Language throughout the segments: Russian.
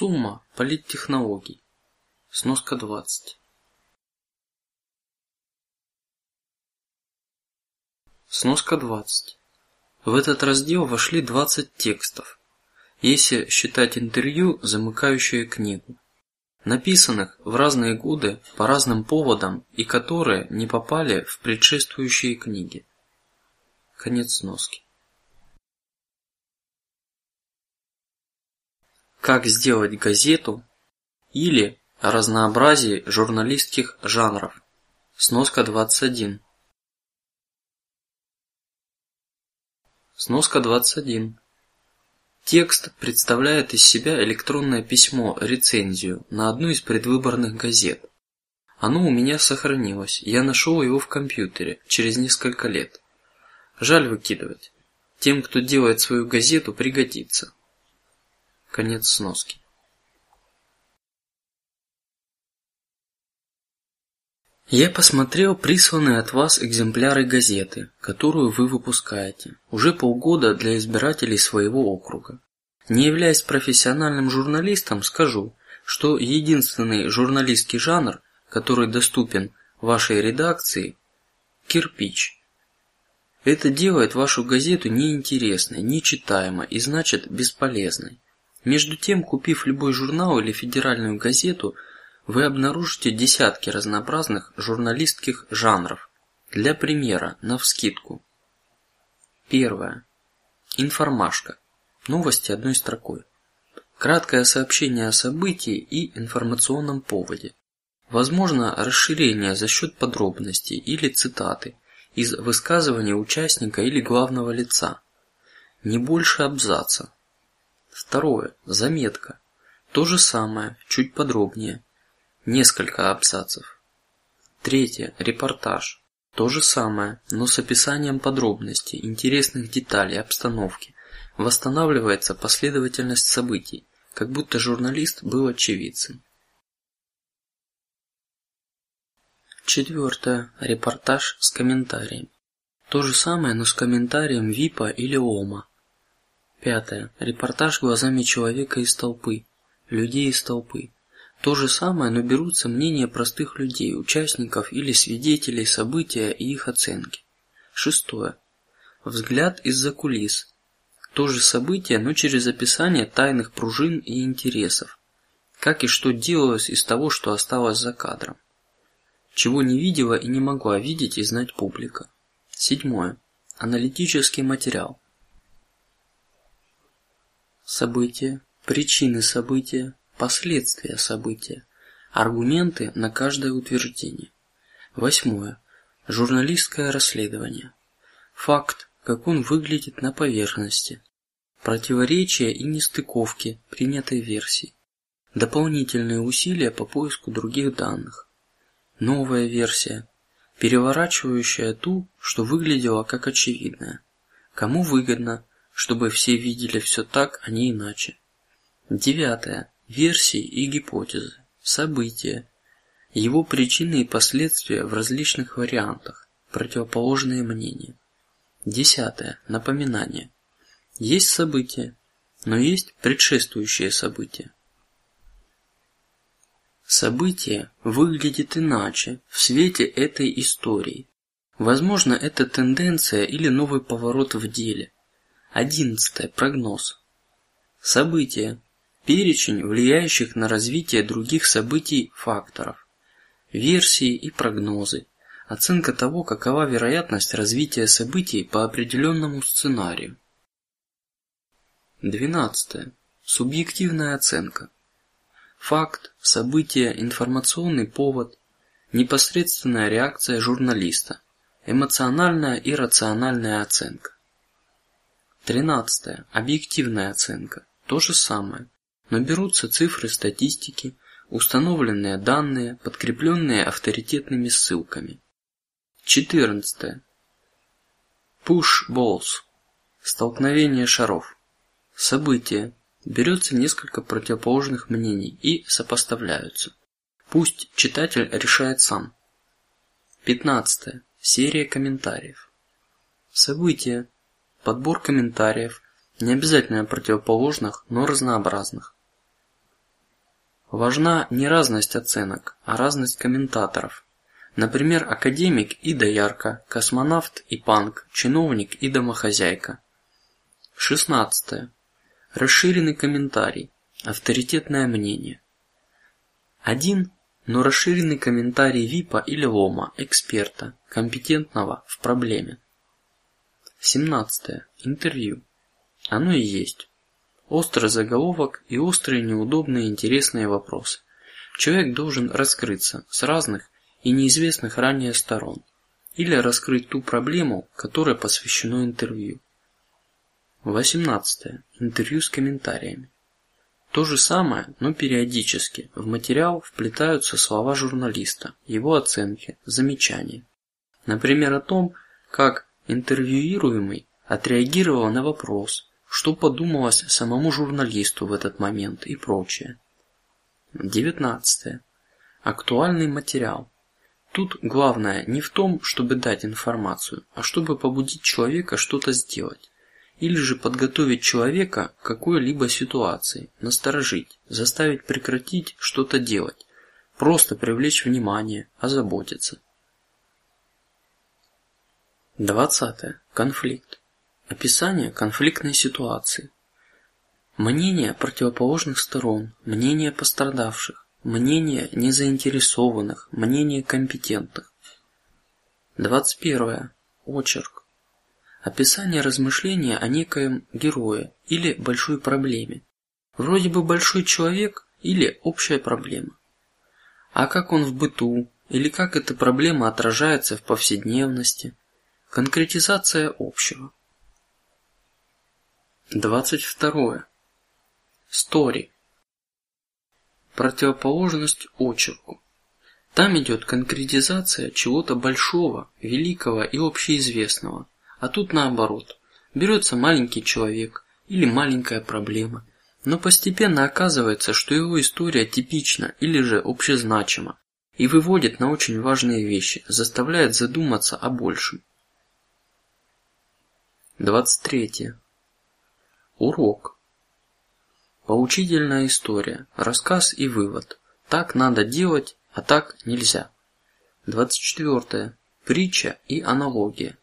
Сумма политтехнологий. Сноска 20. Сноска 20. В этот раздел вошли 20 текстов, если считать интервью, замыкающее книгу, написанных в разные годы по разным поводам и которые не попали в предшествующие книги. Конец сноски. Как сделать газету или о разнообразии журналистских жанров. Сноска 21. Сноска 21. Текст представляет из себя электронное письмо рецензию на одну из предвыборных газет. Оно у меня сохранилось, я нашел его в компьютере через несколько лет. Жаль выкидывать. Тем, кто делает свою газету, пригодится. Конец сноски. Я посмотрел присланные от вас экземпляры газеты, которую вы выпускаете уже полгода для избирателей своего округа. Не являясь профессиональным журналистом, скажу, что единственный журналистский жанр, который доступен вашей редакции, кирпич. Это делает вашу газету неинтересной, нечитаемой и значит бесполезной. Между тем, купив любой журнал или федеральную газету, вы обнаружите десятки разнообразных журналистских жанров. Для примера, на вскидку. Первое. Информашка. Новости одной строкой. Краткое сообщение о событии и информационном поводе. Возможно расширение за счет подробностей или цитаты из высказывания участника или главного лица. Не больше абзаца. Второе. Заметка. То же самое, чуть подробнее. Несколько абзацев. Третье. Репортаж. То же самое, но с описанием подробностей, интересных деталей, обстановки. Восстанавливается последовательность событий, как будто журналист был очевидцем. Четвертое. Репортаж с комментарием. То же самое, но с комментарием ВИПа или ОМА. Пятое. Репортаж глазами человека из толпы, людей из толпы. То же самое, но берутся мнения простых людей, участников или свидетелей события и их оценки. Шестое. Взгляд из-за кулис. То же событие, но через описание тайных пружин и интересов. Как и что делалось из того, что осталось за кадром. Чего не видела и не могла видеть и знать публика. Седьмое. Аналитический материал. События, причины события, последствия события, аргументы на каждое утверждение. Восьмое. Журналистское расследование. Факт, как он выглядит на поверхности. Противоречия и нестыковки принятой версии. Дополнительные усилия по поиску других данных. Новая версия, переворачивающая ту, что выглядело как очевидное. Кому выгодно, чтобы все видели все так, а не иначе. Девятое. Версии и гипотезы, события, его причины и последствия в различных вариантах, противоположные мнения. Десятое. Напоминание. Есть события, но есть предшествующие события. Событие выглядит иначе в свете этой истории. Возможно, это тенденция или новый поворот в деле. Одиннадцатое. Прогноз. События. Перечень влияющих на развитие других событий факторов. Версии и прогнозы. Оценка того, какова вероятность развития событий по определенному сценарию. Двенадцатое. Субъективная оценка. Факт, событие, информационный повод, непосредственная реакция журналиста, эмоциональная и рациональная оценка. Тринадцатое. Объективная оценка. То же самое, но берутся цифры статистики, установленные данные, подкрепленные авторитетными ссылками. Четырнадцатое. Push balls. Столкновение шаров. Событие. Берется несколько противоположных мнений и сопоставляются. Пусть читатель решает сам. Пятнадцатое. Серия комментариев. Событие Подбор комментариев, не обязательно противоположных, но разнообразных. Важна не разность оценок, а разность комментаторов. Например, академик и доярка, космонавт и панк, чиновник и домохозяйка. Шестнадцатое. Расширенный комментарий, авторитетное мнение. Один, но расширенный комментарий ВИПа или ЛОМа, эксперта, компетентного в проблеме. Семнадцатое. Интервью. Оно и есть. Острый заголовок и острые, неудобные, интересные вопросы. Человек должен раскрыться с разных и неизвестных ранее сторон, или раскрыть ту проблему, которой посвящено интервью. 18. Интервью с комментариями. То же самое, но периодически в материал вплетаются слова журналиста, его оценки, замечания. Например, о том, как интервьюируемый отреагировал на вопрос, что подумалось самому журналисту в этот момент и прочее. 19. Актуальный материал. Тут главное не в том, чтобы дать информацию, а чтобы побудить человека что-то сделать или же подготовить человека к какой-либо ситуации, насторожить, заставить прекратить что-то делать, просто привлечь внимание, озаботиться. Двадцатое. Конфликт. Описание конфликтной ситуации. Мнение противоположных сторон, мнение пострадавших, мнение незаинтересованных, мнение компетентных. Двадцать первое. Очерк. Описание размышления о некоем герое или большой проблеме. Вроде бы большой человек или общая проблема. А как он в быту или как эта проблема отражается в повседневности? Конкретизация общего. Двадцать второе. Стори. Противоположность очерку. Там идет конкретизация чего-то большого, великого и общеизвестного а тут наоборот, берется маленький человек или маленькая проблема, но постепенно оказывается, что его история типична или же общезначима и выводит на очень важные вещи, заставляет задуматься о большем. Двадцать третье. Урок. Поучительная история, рассказ и вывод. Так надо делать, а так нельзя. Двадцать четвертое. Притча и аналогия.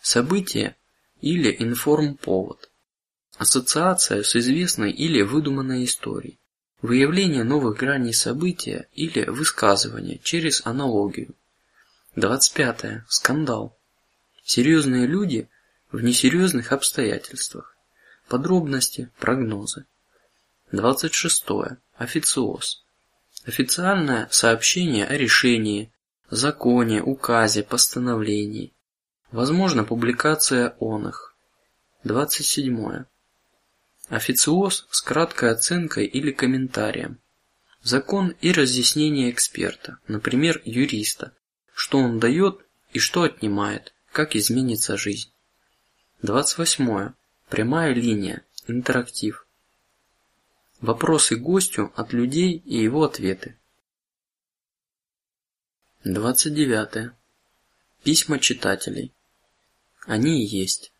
Событие или информповод. Ассоциация с известной или выдуманной историей. Выявление новых граней события или высказывание через аналогию. 25. Скандал. Серьезные люди в несерьезных обстоятельствах. Подробности, прогнозы. 26. Официоз. Официальное сообщение о решении, законе, указе, постановлении. Возможно публикация он их. Двадцать седьмое. Официоз с краткой оценкой или комментарием. Закон и разъяснение эксперта, например, юриста, что он дает и что отнимает, как изменится жизнь. Двадцать восьмое. Прямая линия, интерактив. Вопросы гостю от людей и его ответы. Двадцать девятое. Письма читателей. Они и есть.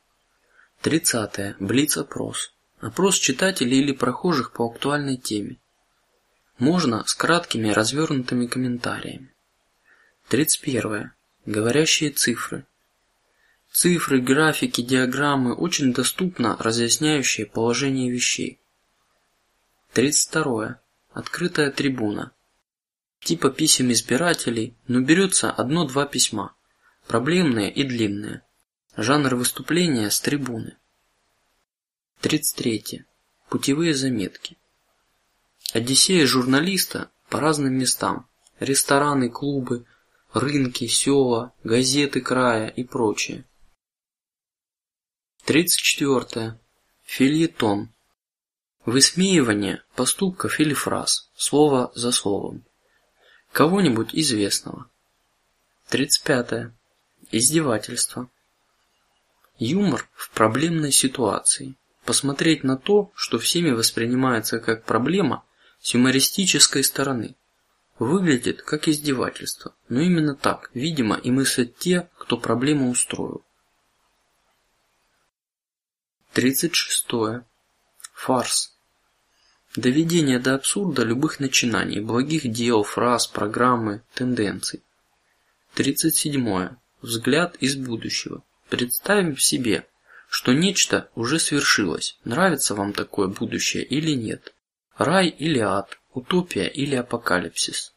Тридцатое. Блиц-опрос. Опрос читателей или прохожих по актуальной теме. Можно с краткими развернутыми комментариями. Тридцать первое. Говорящие цифры. Цифры, графики, диаграммы очень доступно разъясняющие положение вещей. Тридцать второе. Открытая трибуна. Типа писем избирателей, но берется одно-два письма, проблемные и длинные. Жанр выступления с трибуны. 33. Путевые заметки. Одиссея журналиста по разным местам: рестораны, клубы, рынки, села, газеты края и прочее. 34. Фильетон. Высмеивание поступков или фраз, слово за словом, кого-нибудь известного. 35. Издевательство. Юмор в проблемной ситуации. Посмотреть на то, что всеми воспринимается как проблема, с юмористической стороны. Выглядит как издевательство, но именно так, видимо, и мыслят те, кто проблему устроил. Тридцать шестое. Фарс. Доведение до абсурда любых начинаний, благих дел, фраз, программы, тенденций. Тридцать седьмое. Взгляд из будущего. Представим себе, что нечто уже свершилось. Нравится вам такое будущее или нет? Рай или ад? Утопия или апокалипсис?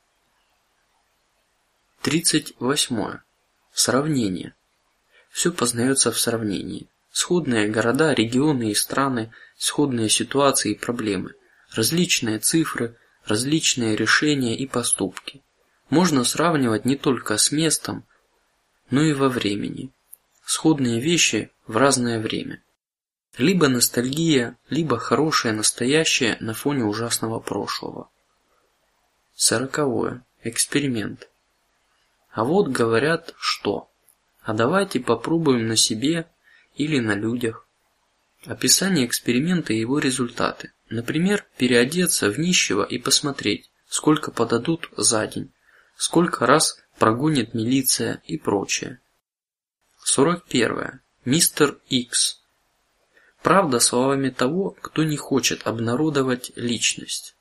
Тридцать восьмое. Сравнение. Все познается в сравнении. Сходные города, регионы и страны, сходные ситуации и проблемы различные цифры, различные решения и поступки. Можно сравнивать не только с местом, но и во времени. Сходные вещи в разное время. Либо ностальгия, либо хорошее настоящее на фоне ужасного прошлого. Сороковое. Эксперимент. А вот говорят, что. А давайте попробуем на себе или на людях. Описание эксперимента и его результаты. Например, переодеться в нищего и посмотреть, сколько подадут за день, сколько раз прогонит милиция и прочее. Сорок первое. Мистер Икс. Правда словами того, кто не хочет обнародовать личность.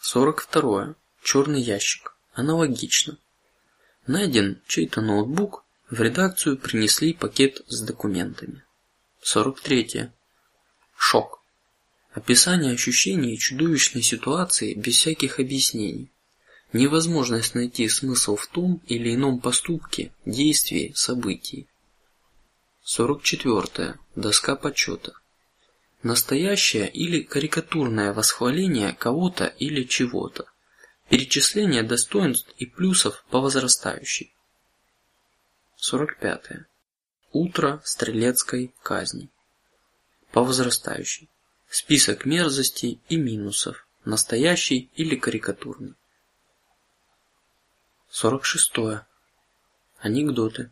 Сорок второе. Черный ящик. Аналогично. Найден чей-то ноутбук, в редакцию принесли пакет с документами. Сорок третье. Шок. Описание ощущений чудовищной ситуации без всяких объяснений. Невозможность найти смысл в том или ином поступке, действии, событии. Сорок четвертое. Доска почета. Настоящее или карикатурное восхваление кого-то или чего-то. Перечисление достоинств и плюсов по возрастающей. Сорок пятое. Утро стрелецкой казни. По возрастающей. Список мерзостей и минусов, настоящий или карикатурный. Сорок шестое. Анекдоты.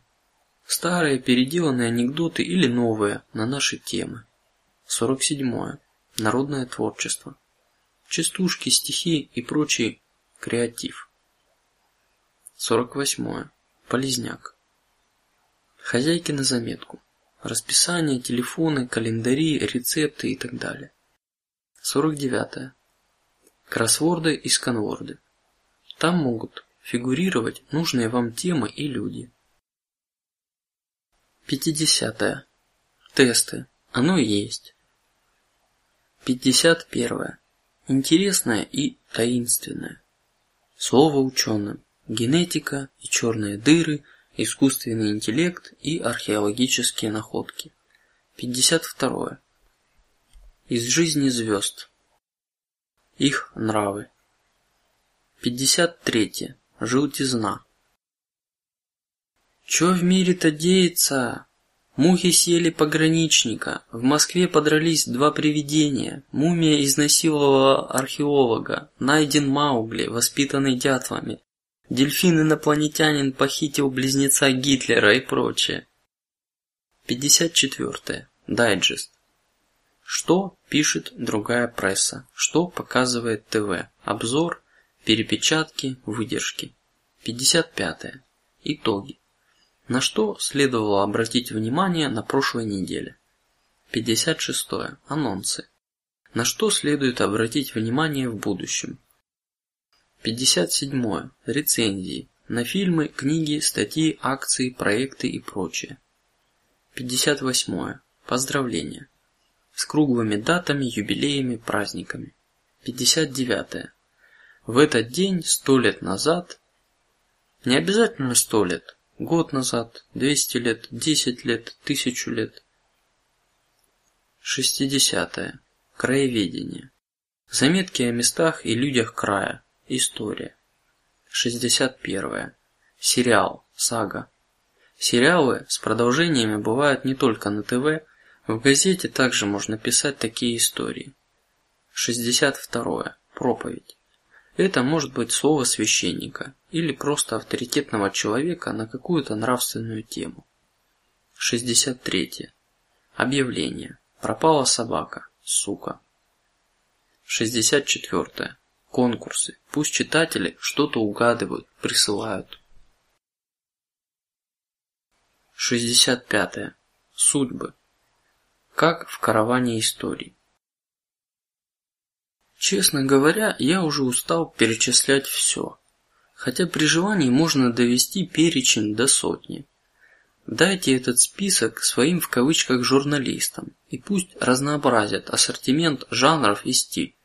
Старые переделанные анекдоты или новые на наши темы. Сорок седьмое. Народное творчество. Частушки, стихи и прочий креатив. Сорок восьмое. Полезняк. Хозяйки на заметку. Расписание, телефоны, календари, рецепты и так далее. Сорок девятое. Кроссворды и сканворды. Там могут фигурировать нужные вам темы и люди. Пятидесятое. Тесты. Оно и есть. Пятьдесят первое. Интересное и таинственное. Слово ученым. Генетика и черные дыры искусственный интеллект и археологические находки. 52. Из жизни звезд. Их нравы. 53. Желтизна. Чё в мире-то деется? Мухи съели пограничника. В Москве подрались два привидения. Мумия изнасиловала археолога. Найден Маугли, воспитанный дятлами. Дельфин-инопланетянин похитил близнеца Гитлера и прочее. 54. Дайджест. Что пишет другая пресса? Что показывает ТВ? Обзор, перепечатки, выдержки. 55. Итоги. На что следовало обратить внимание на прошлой неделе? 56. Анонсы. На что следует обратить внимание в будущем? Пятьдесят седьмое. Рецензии на фильмы, книги, статьи, акции, проекты и прочее. Пятьдесят восьмое. Поздравления с круглыми датами, юбилеями, праздниками. Пятьдесят девятое. В этот день сто лет назад, не обязательно сто лет, год назад, двести лет, десять лет, тысячу лет. Шестидесятое. Краеведение. Заметки о местах и людях края, История. 61. Сериал. Сага. Сериалы с продолжениями бывают не только на ТВ, в газете также можно писать такие истории. 62. Проповедь. Это может быть слово священника или просто авторитетного человека на какую-то нравственную тему. 63. Объявление. Пропала собака, сука. 64. Конкурсы. Пусть читатели что-то угадывают, присылают. Шестьдесят пятое. Судьбы. как в караване историй. Честно говоря, я уже устал перечислять все, хотя при желании можно довести перечень до сотни. Дайте этот список своим в кавычках журналистам и пусть разнообразят ассортимент жанров и стиль.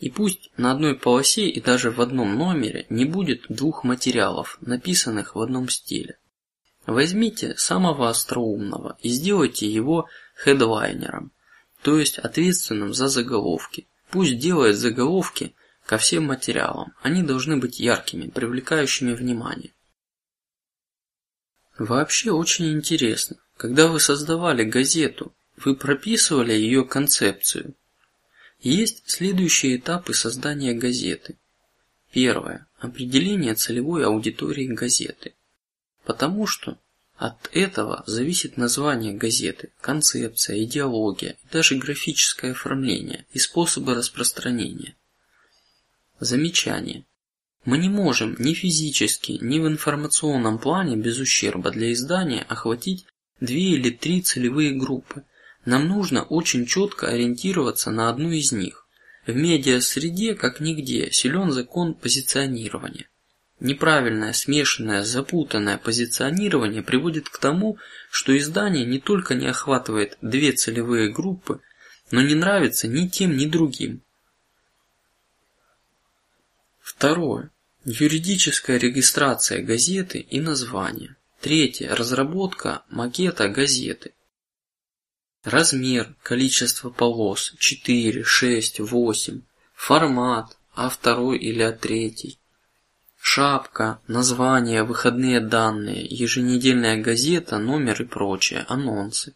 И пусть на одной полосе и даже в одном номере не будет двух материалов, написанных в одном стиле. Возьмите самого остроумного и сделайте его хедлайнером, то есть ответственным за заголовки. Пусть делает заголовки ко всем материалам. Они должны быть яркими, привлекающими внимание. Вообще очень интересно, когда вы создавали газету, вы прописывали ее концепцию. Есть следующие этапы создания газеты. Первое: определение целевой аудитории газеты, потому что от этого зависит название газеты, концепция, идеология даже графическое оформление и способы распространения. Замечание: мы не можем ни физически, ни в информационном плане без ущерба для издания охватить две или три целевые группы. Нам нужно очень четко ориентироваться на одну из них. В медиа-среде, как нигде, силен закон позиционирования. Неправильное, смешанное, запутанное позиционирование приводит к тому, что издание не только не охватывает две целевые группы, но не нравится ни тем, ни другим. Второе. Юридическая регистрация газеты и название. Третье. Разработка макета газеты. Размер, количество полос, 4, 6, 8, формат, А2 или А3, шапка, название, выходные данные, еженедельная газета, номер и прочее, анонсы.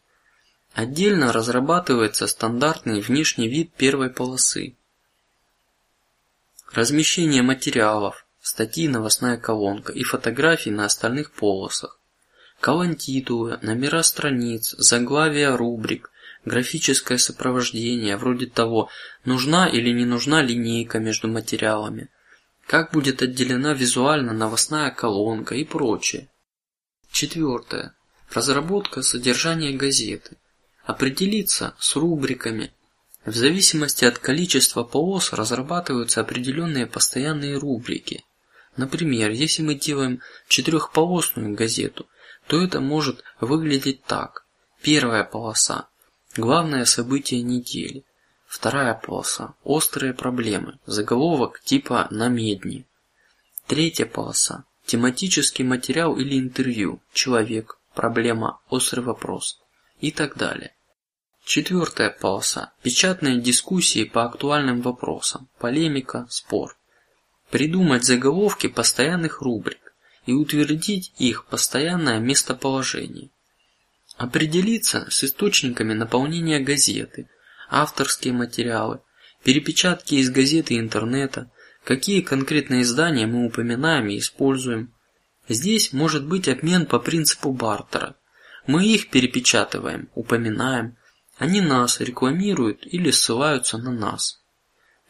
Отдельно разрабатывается стандартный внешний вид первой полосы. Размещение материалов, статьи, новостная колонка и фотографии на остальных полосах. Колонтитулы, номера страниц, заглавия рубрик, графическое сопровождение, вроде того, нужна или не нужна линейка между материалами, как будет отделена визуально новостная колонка и прочее. Четвертое. Разработка содержания газеты. Определиться с рубриками, в зависимости от количества полос разрабатываются определенные постоянные рубрики. Например, если мы делаем четырехполосную газету, то это может выглядеть так: первая полоса – главное событие недели, вторая полоса – острые проблемы, заголовок типа на медне, третья полоса – тематический материал или интервью, человек, проблема, острый вопрос. И так далее. Четвертая полоса – печатные дискуссии по актуальным вопросам, полемика, спор. Придумать заголовки постоянных рубрик и утвердить их постоянное местоположение. Определиться с источниками наполнения газеты, авторские материалы, перепечатки из газеты и интернета, какие конкретные издания мы упоминаем и используем. Здесь может быть обмен по принципу бартера. Мы их перепечатываем, упоминаем они нас рекламируют или ссылаются на нас.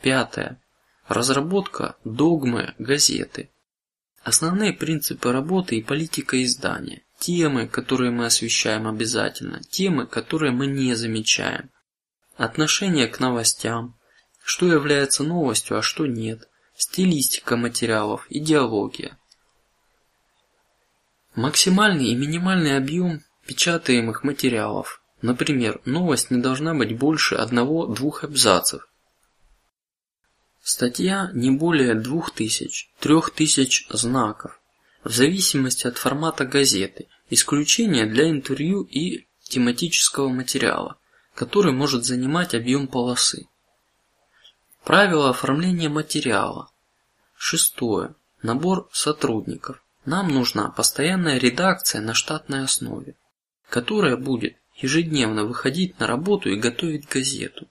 Пятое. Разработка догмы газеты. Основные принципы работы и политика издания. Темы, которые мы освещаем обязательно, темы, которые мы не замечаем. Отношение к новостям, что является новостью, а что нет. Стилистика материалов, идеология. Максимальный и минимальный объем печатаемых материалов, Например, новость не должна быть больше одного-двух абзацев. Статья не более двух тысяч, трех тысяч знаков, в зависимости от формата газеты. Исключение для интервью и тематического материала, который может занимать объем полосы. Правила оформления материала. Шестое. Набор сотрудников. Нам нужна постоянная редакция на штатной основе, которая будет ежедневно выходить на работу и готовить газету.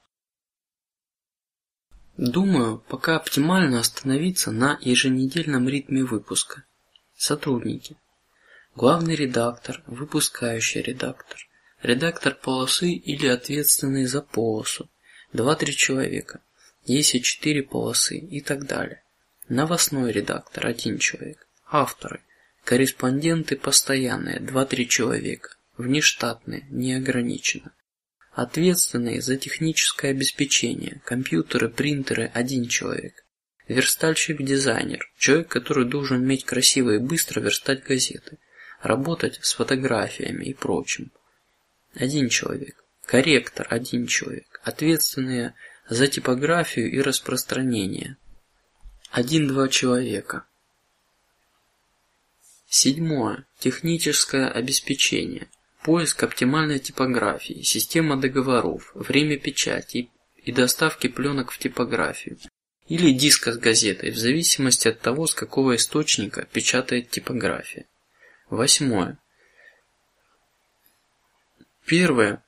Думаю, пока оптимально остановиться на еженедельном ритме выпуска. Сотрудники: главный редактор, выпускающий редактор, редактор полосы или ответственный за полосу, два-три человека, если четыре полосы и так далее. Новостной редактор один человек, авторы, корреспонденты постоянные два-три человека, внештатные, неограниченно. Ответственный за техническое обеспечение, компьютеры, принтеры – один человек. Верстальщик-дизайнер – человек, который должен уметь красиво и быстро верстать газеты, работать с фотографиями и прочим. Один человек. Корректор – один человек. Ответственные за типографию и распространение. Один-два человека. Седьмое. Техническое обеспечение. Поиск оптимальной типографии, система договоров, время печати и доставки пленок в типографию или диска с газетой, в зависимости от того, с какого источника печатает типография. Восьмое. Первое.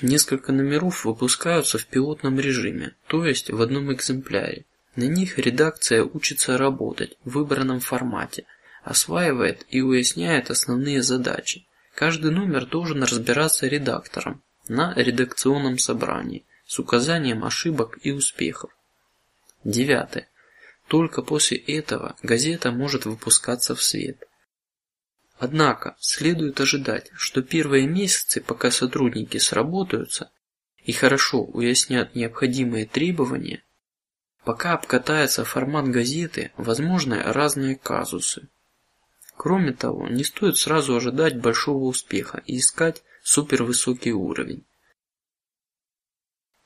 Несколько номеров выпускаются в пилотном режиме, то есть в одном экземпляре. На них редакция учится работать в выбранном формате, осваивает и уясняет основные задачи. Каждый номер должен разбираться редактором на редакционном собрании с указанием ошибок и успехов. Девятое. Только после этого газета может выпускаться в свет. Однако следует ожидать, что первые месяцы, пока сотрудники сработаются и хорошо уяснят необходимые требования, пока обкатается формат газеты, возможны разные казусы. Кроме того, не стоит сразу ожидать большого успеха и искать супервысокий уровень.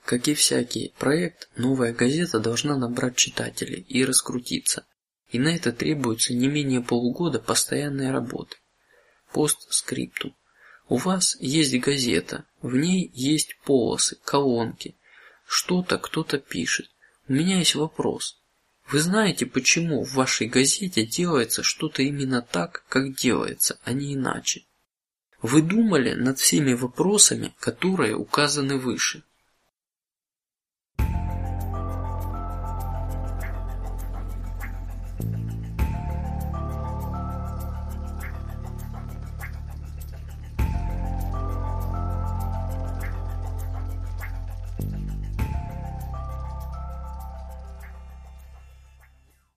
Как и всякий проект, новая газета должна набрать читателей и раскрутиться, и на это требуется не менее полугода постоянной работы. Постскриптум. У вас есть газета, в ней есть полосы, колонки, что-то кто-то пишет. У меня есть вопрос. Вы знаете, почему в вашей газете делается что-то именно так, как делается, а не иначе? Вы думали над всеми вопросами, которые указаны выше?